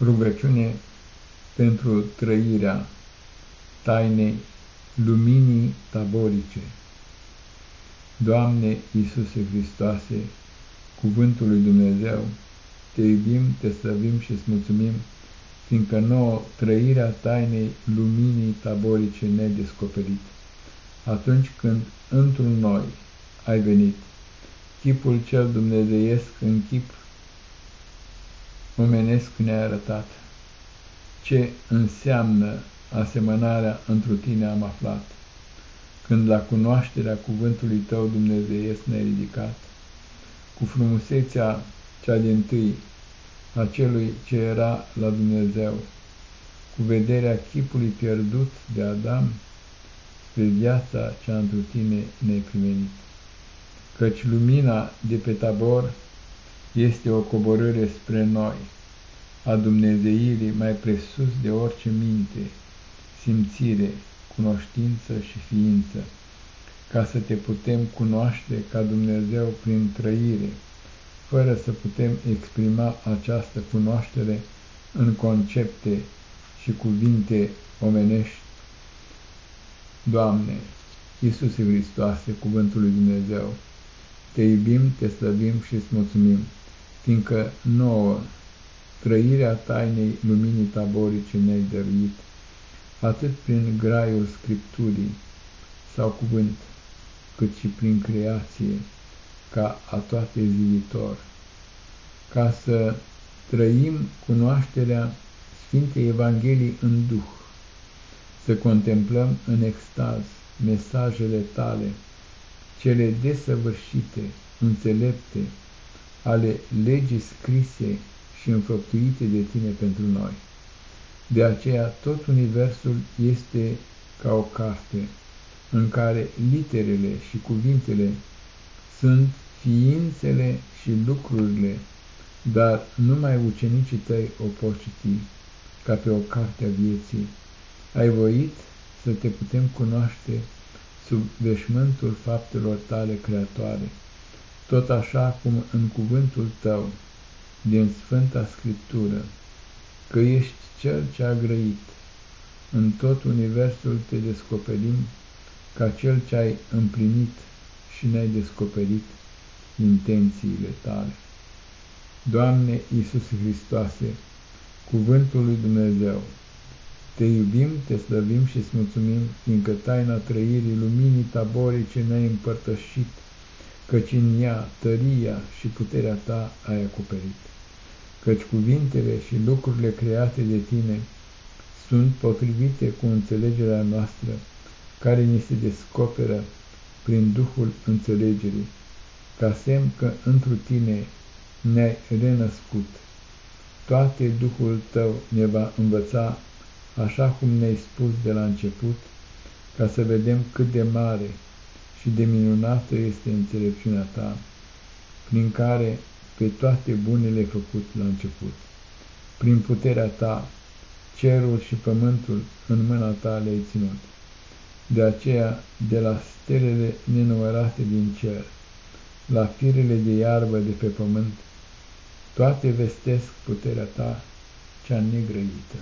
Rugăciune pentru trăirea tainei luminii taborice. Doamne Iisuse Hristoase, Cuvântul lui Dumnezeu, Te iubim, Te slăvim și îți mulțumim, fiindcă nouă trăirea tainei luminii taborice ne descoperit. Atunci când într-un noi ai venit, chipul cel dumnezeiesc în chip omenesc ne-a arătat. Ce înseamnă asemănarea întru tine am aflat, când la cunoașterea cuvântului tău dumnezeiesc ne-ai ridicat, cu frumusețea cea din tâi a celui ce era la Dumnezeu, cu vederea chipului pierdut de Adam, spre viața cea întru tine ne-ai primenit. Căci lumina de pe tabor este o coborâre spre noi, a Dumnezeirii mai presus de orice minte, simțire, cunoștință și ființă, ca să te putem cunoaște ca Dumnezeu prin trăire, fără să putem exprima această cunoaștere în concepte și cuvinte omenești. Doamne, Iisuse Hristoase, Cuvântul lui Dumnezeu, Te iubim, Te slăvim și îți mulțumim fiindcă nouă trăirea tainei luminii taborice ne-ai dăruit, atât prin graiul Scripturii sau cuvânt, cât și prin creație, ca a toate zivitor, ca să trăim cunoașterea Sfintei Evangheliei în Duh, să contemplăm în extaz mesajele tale, cele desăvârșite, înțelepte, ale legii scrise și înfăptuite de tine pentru noi. De aceea tot universul este ca o carte în care literele și cuvintele sunt ființele și lucrurile, dar numai ucenicii tăi o pot citi ca pe o carte a vieții. Ai voit să te putem cunoaște sub veșmântul faptelor tale creatoare tot așa cum în cuvântul tău, din Sfânta Scriptură, că ești Cel ce a grăit. În tot universul te descoperim ca Cel ce ai împlinit și ne-ai descoperit intențiile tale. Doamne Iisus Hristoase, Cuvântul lui Dumnezeu, te iubim, te slăvim și îți mulțumim, fiindcă taina trăirii luminii taborii ce ne-ai împărtășit, căci în ea tăria și puterea ta ai acoperit, căci cuvintele și lucrurile create de tine sunt potrivite cu înțelegerea noastră, care ni se descoperă prin Duhul înțelegerii, ca semn că întru tine ne-ai renăscut. Toate Duhul tău ne va învăța, așa cum ne-ai spus de la început, ca să vedem cât de mare și de minunată este înțelepciunea ta, prin care pe toate bunele făcut la început. Prin puterea ta, cerul și pământul în mâna ta le-ai ținut. De aceea, de la stelele nenumărate din cer, la firele de iarbă de pe pământ, toate vestesc puterea ta cea negrăită.